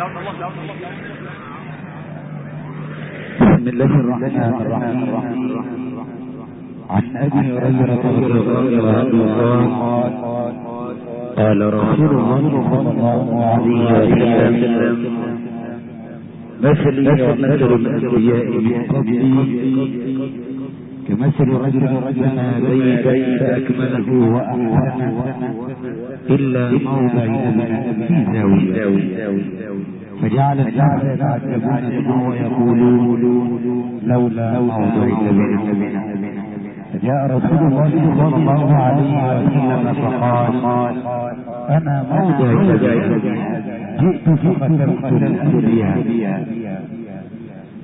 بسم الله الرحمن الرحيم. عن أبي هريرة رضي الله عنه قال رسول الله صلى الله عليه وسلم مثلي ومثل الأنبياء من قبلي كمثل رجل بنى بيتا فأكمله واحسنه إلا موضع في زاويه فجعل الناس يتعجبون منه ويقولون لولا موضع نبي فجاء رسول الله صلى الله عليه وسلم فقال أنا موضع جئت فقتلت الأنبياء.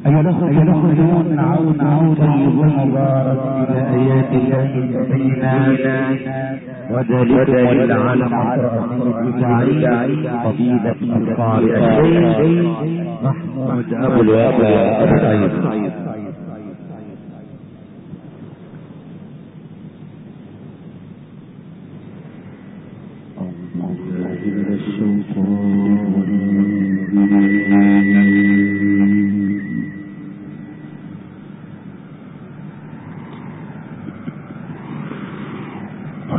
أي لكم عون عودا مبارك إلى آيات الله البينات وذلك والعالم تعيد فضيلة القارئ محمود أبو الوفاء. السعيد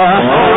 Oh.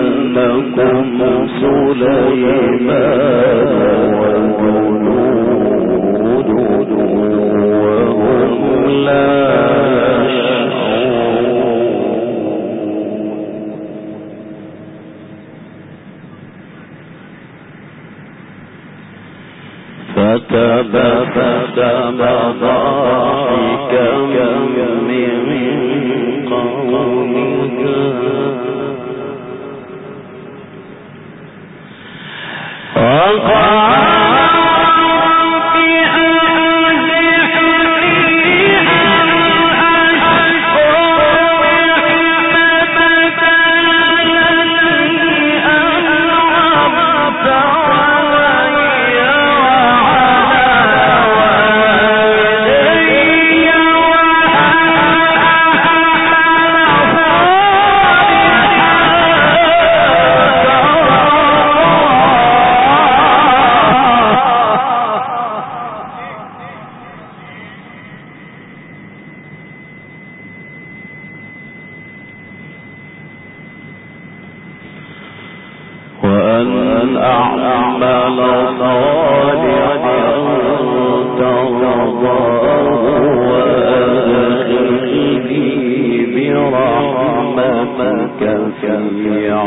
يحكمنكم سليمان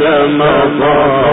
مضى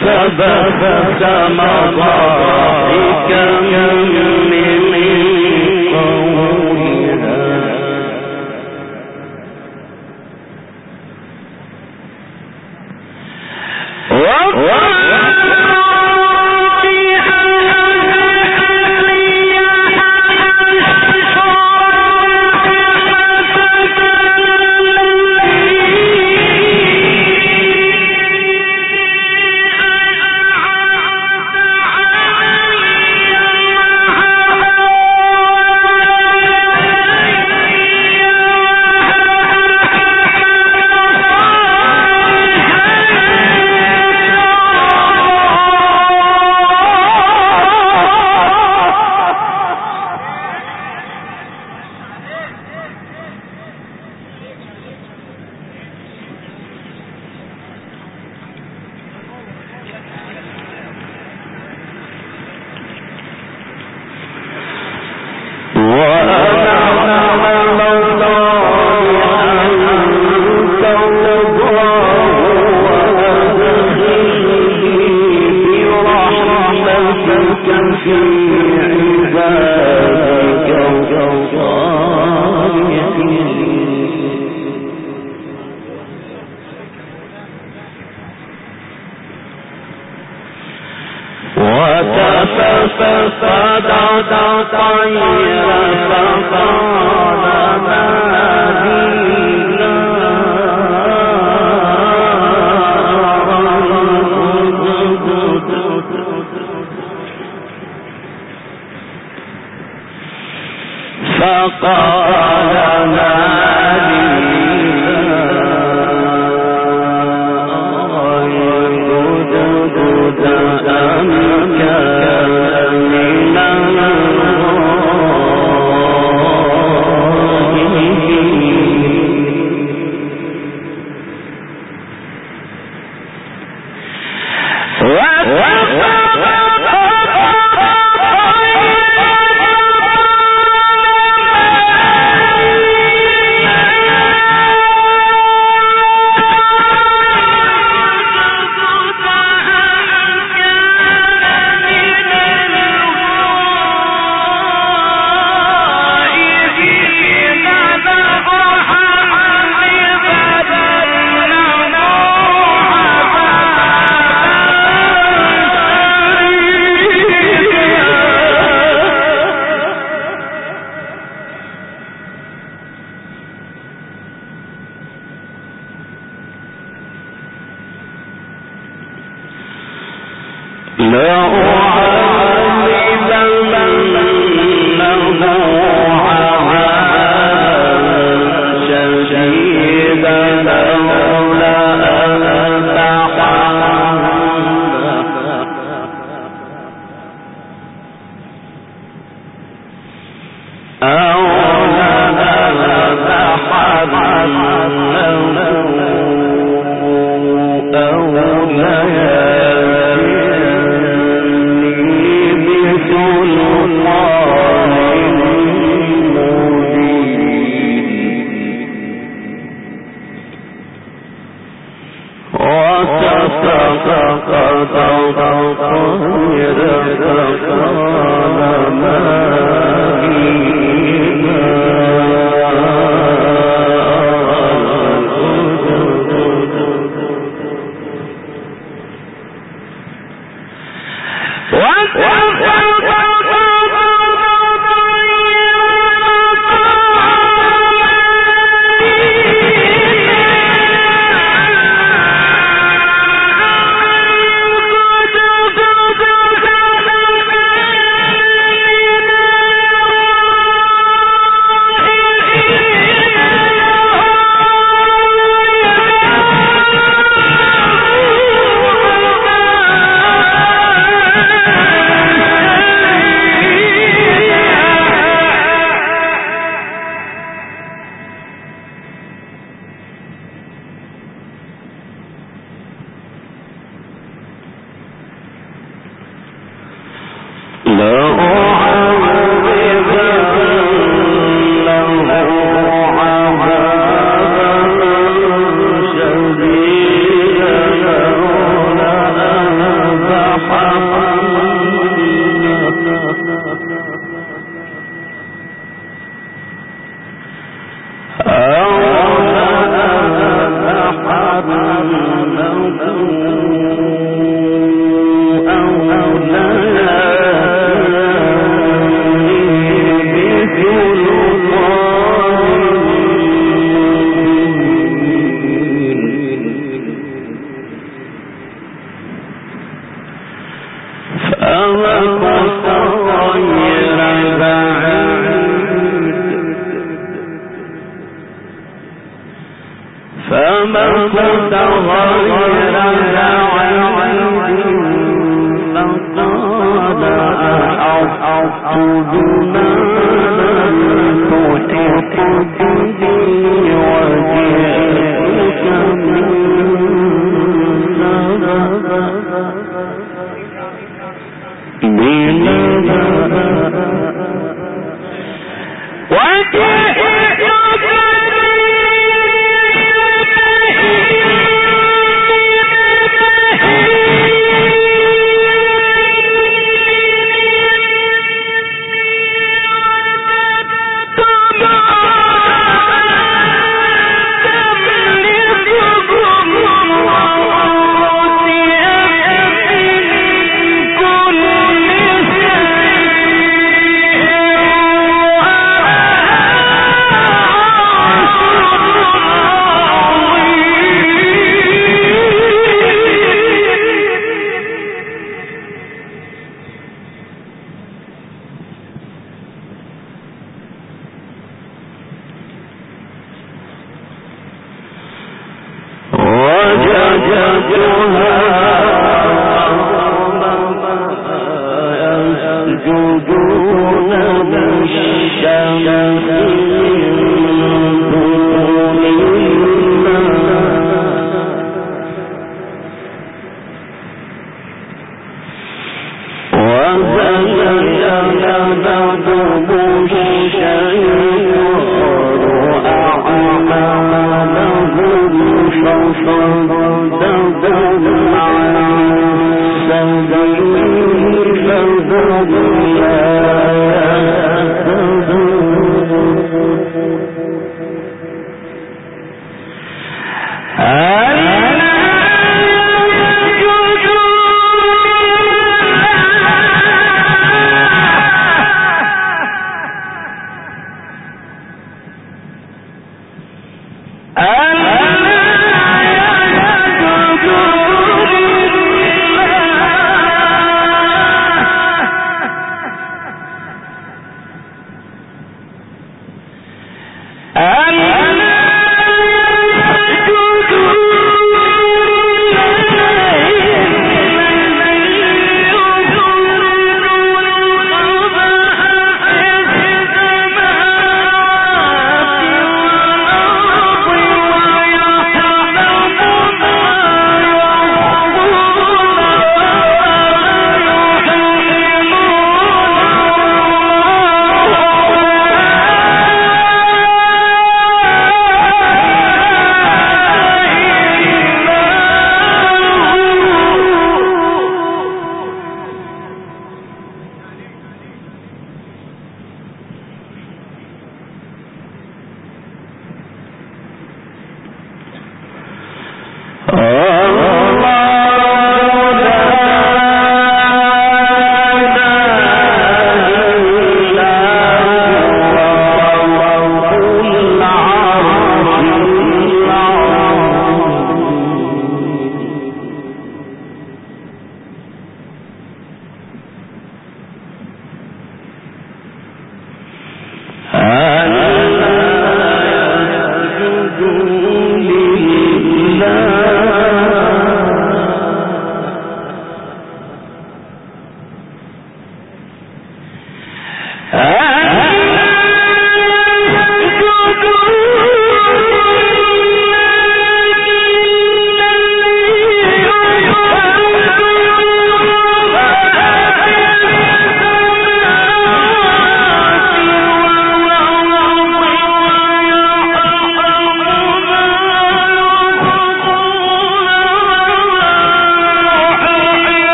سبب جمال Yeah. اعوذ بالله من الشيطان الرجيم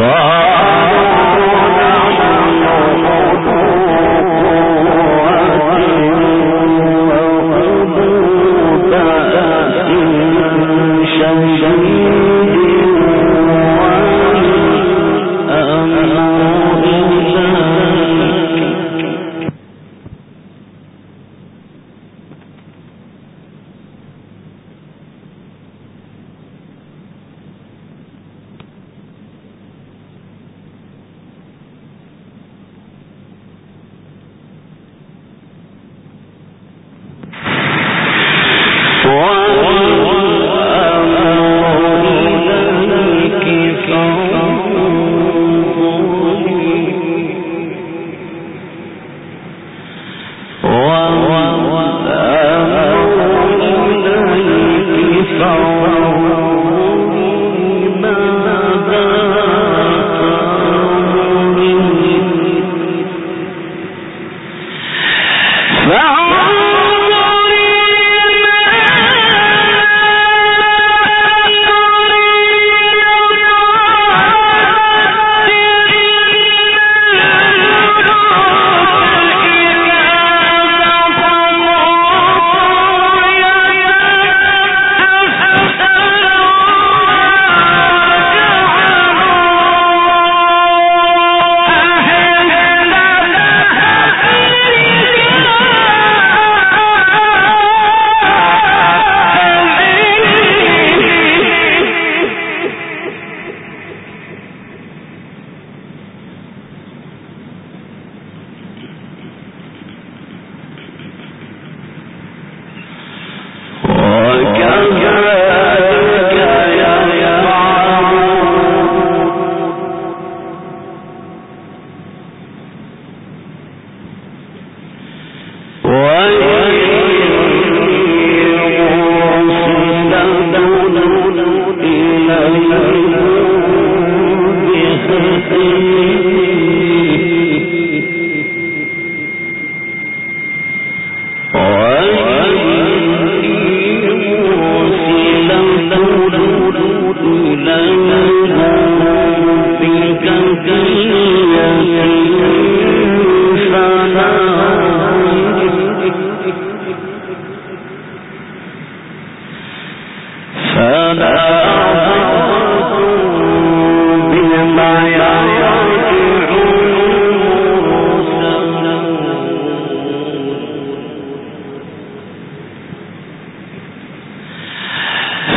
قال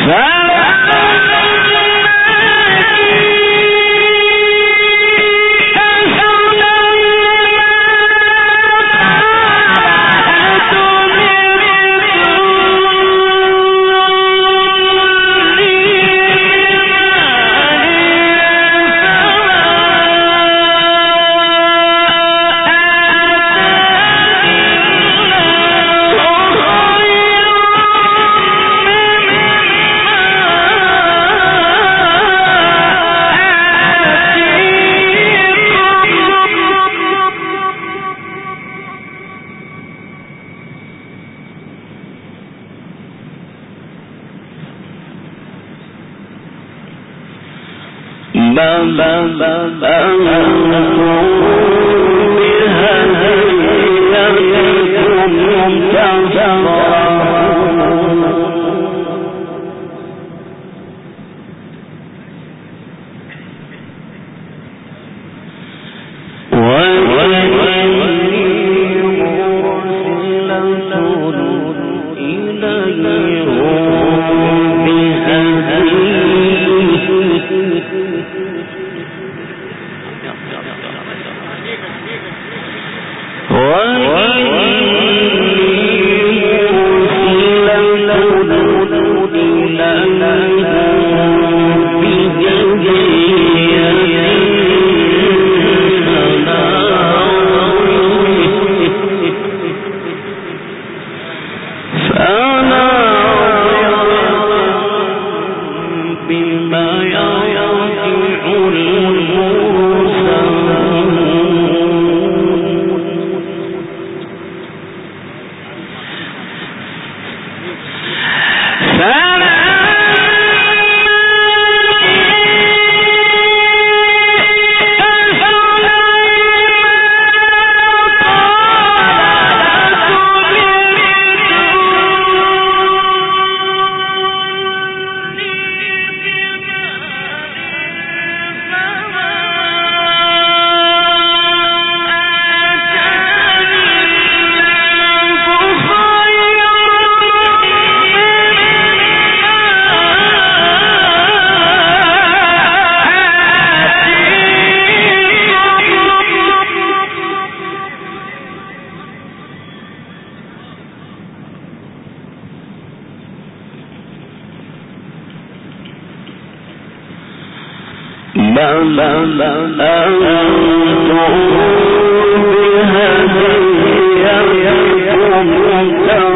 That bam bam bam bam ونخرج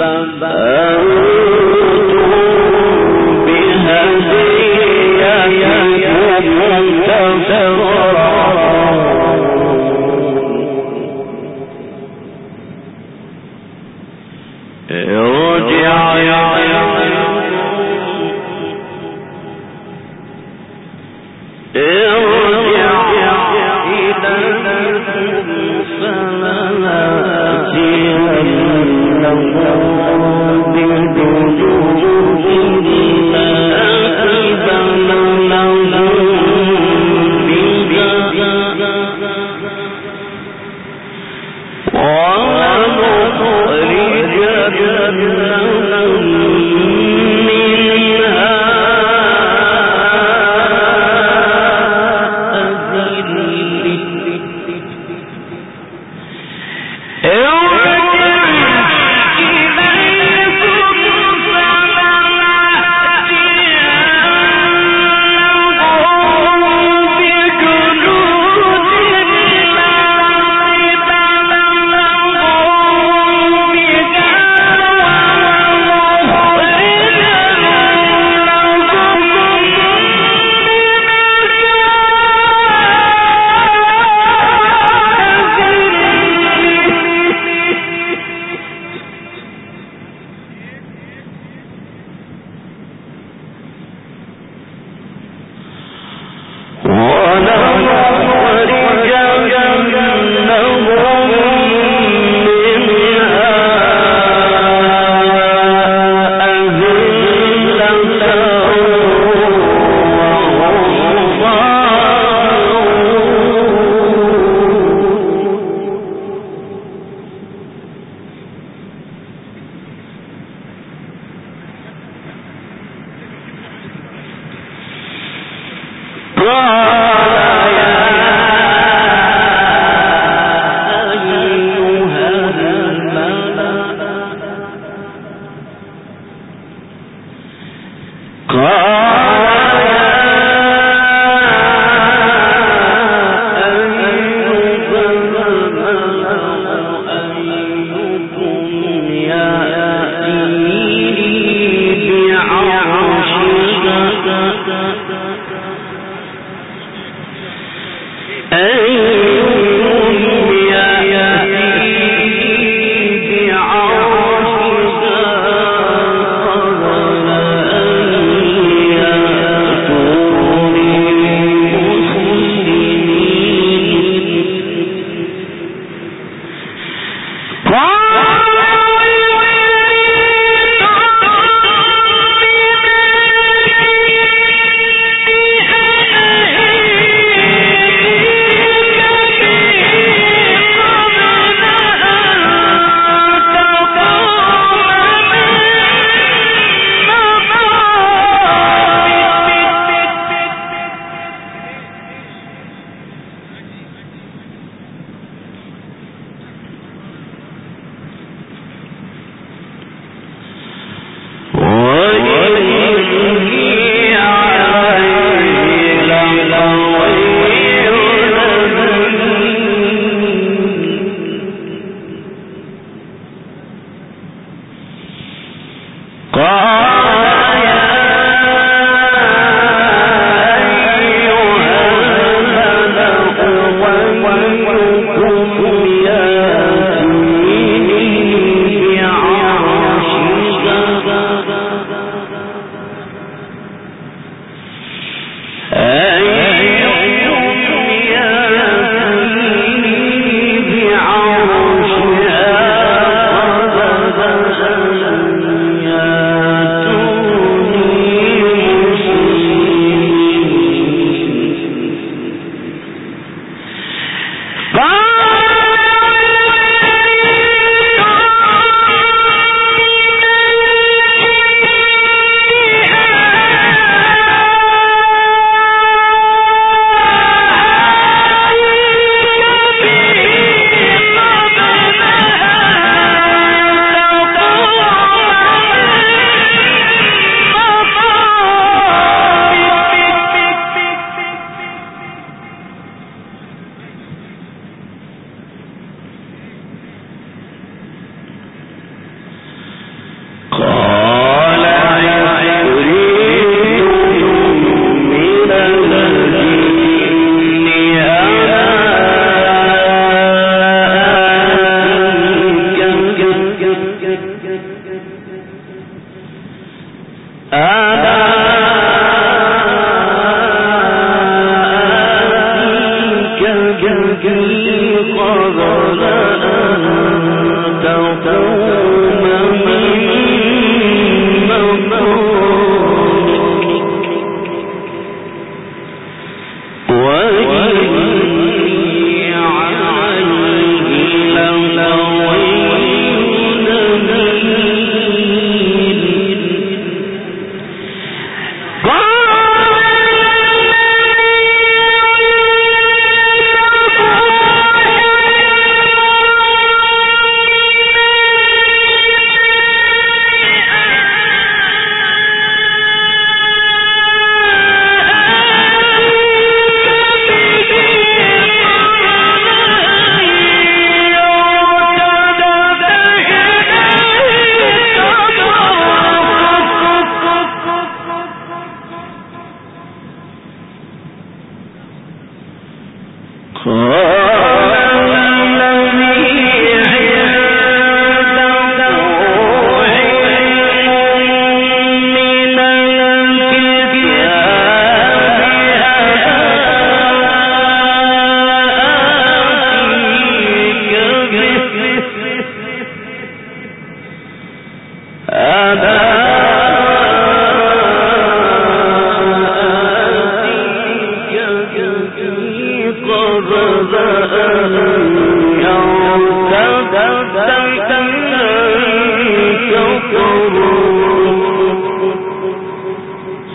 bam bam. Uh.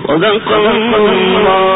صدق الله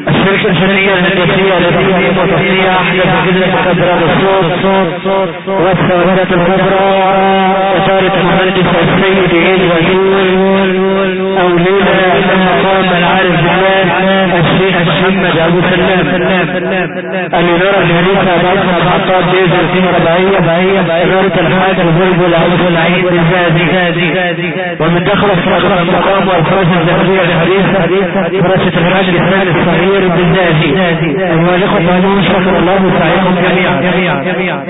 الشركة الفنية الهندسية التي هي متصية أحدث جزء كبرى الصوت والثورات الكبرى إدارة المهندس السيد عيد وزول أولينا مقام العارف بالله الشيخ محمد أبو سلام الإدارة الحديثة بعد محطات جيزة السنة ربعية إدارة الحاج البلبل أبو العيد الزازي ومن دخل فرق المقام والفرس الذهبية الحديثة فرشة الحاج الإسلام الصغير بالزازي أيها الإخوة شكر الله جميعا.